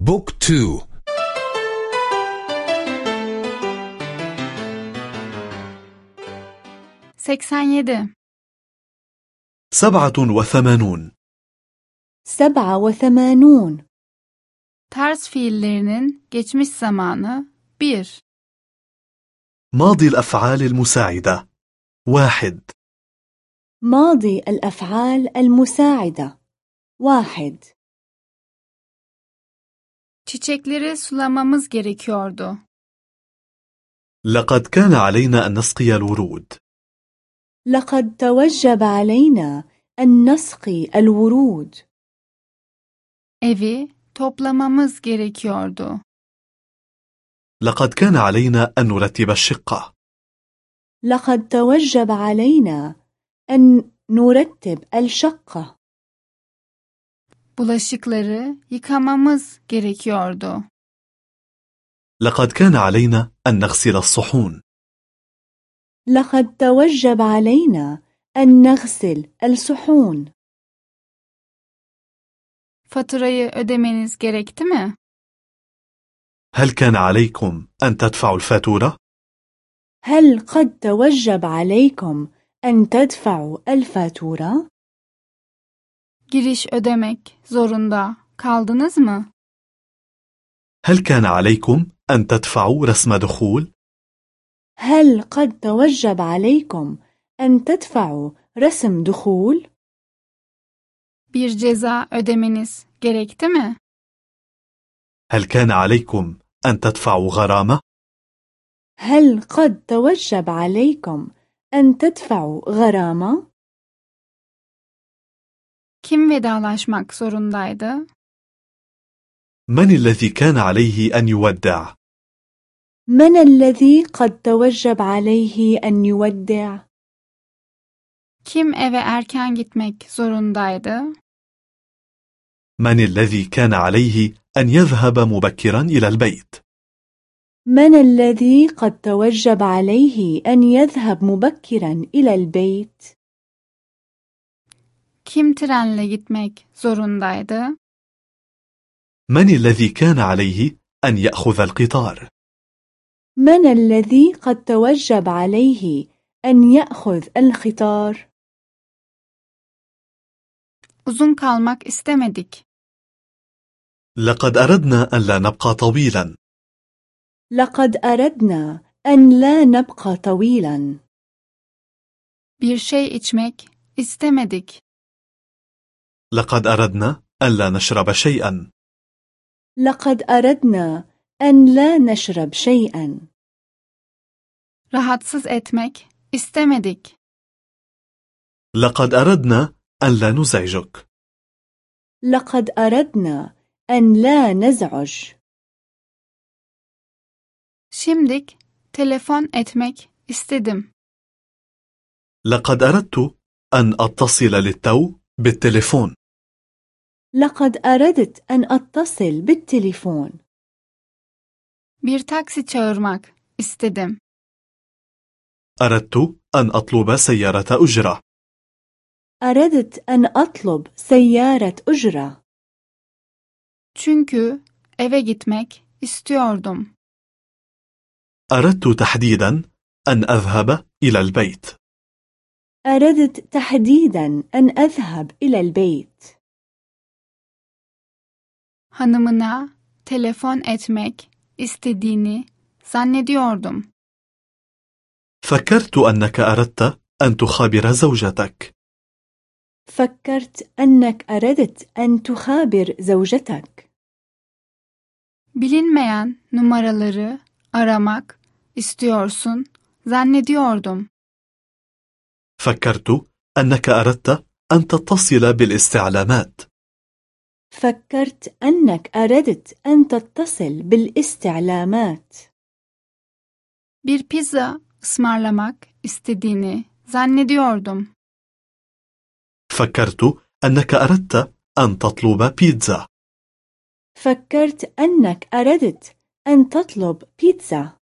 بوك تو. seksen yedi سبعة وثمانون. سبعة وثمانون. ters fiillerinin geçmiş zamanı bir ماضي الأفعال المساعدة. واحد. ماضي الأفعال المساعدة. واحد. Çiçekleri sulamamız gerekiyordu. لقد كان علينا أن نسقي الورود. لقد توجب علينا أن نسقي الورود. Evi toplamamız gerekiyordu. لقد كان علينا أن نرتب الشقة. لقد توجب علينا أن نرتب الشقة. Bulaşıkları yıkamamız gerekiyordu لقد كان علينا أن نغسل الصحون لقد توجب علينا أن نغسل الصحون faturayı ödemeniz gerekti mi هل كان عليكم أن تدفعوا الفاتورة؟ هل قد توجب عليكم أن تدفعوا الفاتورة؟ Giriş ödemek zorunda kaldınız mı هل كان عليكم أن تدفعوا رسم دخول؟ هل قد توجب عليكم أن تدفعوا رسم دخول؟ bir ceza ödemeniz gerekti mi هل كان عليكم أن تدفعوا غرامة؟ هل قد توجب عليكم أن تدفعوا غرامة؟ Kim vedalaşmak zorundaydı من الذي كان عليه أن يودع؟ من الذي قد توجب عليه أن يودع؟ kim eve erken gitmek zorundaydı من الذي كان عليه أن يذهب مبكرا إلى البيت؟ من الذي قد توجب عليه أن يذهب مبكرا إلى البيت؟ Kim trenle gitmek zorundaydı? من الذي كان عليه أن يأخذ القطار؟ من الذي قد توجب عليه أن يأخذ القطار؟ uzun kalmak istemedik. لقد أردنا أن لا نبقى طويلا. لقد أردنا أن لا نبقى طويلا. Bir şey içmek istemedik. لقد أردنا أن لا نشرب شيئا. لقد أردنا أن لا نشرب شيئا. rahatsız etmek istemedik لقد أردنا أن لا نزعجك. لقد أردنا أن لا نزعج. şimdik telefon etmek istedim لقد أردت أن أتصل للتو بالتليفون. لقد أردت أن أتصل بالتليفون. Bir taksi çağırmak istedim. أردت أن أطلب سيارة أجرة. أردت أن أطلب سيارة أجرة. Çünkü eve gitmek istiyordum. أردت تحديدا أن أذهب إلى البيت. أردت تحديدا أن أذهب إلى البيت hanımına telefon etmek istediğini zannediyordum. فكرت أنك أردت أن تخابر زوجتك فكرت أنك أردت أن تخابر زوجتك Bilinmeyen numaraları aramak istiyorsun zannediyordum. فكرت أنك أردت أن تتصل بالاستعلامات. فكرت أنك أردت أن تتصل بالاستعلامات. Bir pizza ısmarlamak istediğini zannediyordum. فكرت أنك أردت أن تطلب بيتزا فكرت أنك أردت أن تطلب بيتزا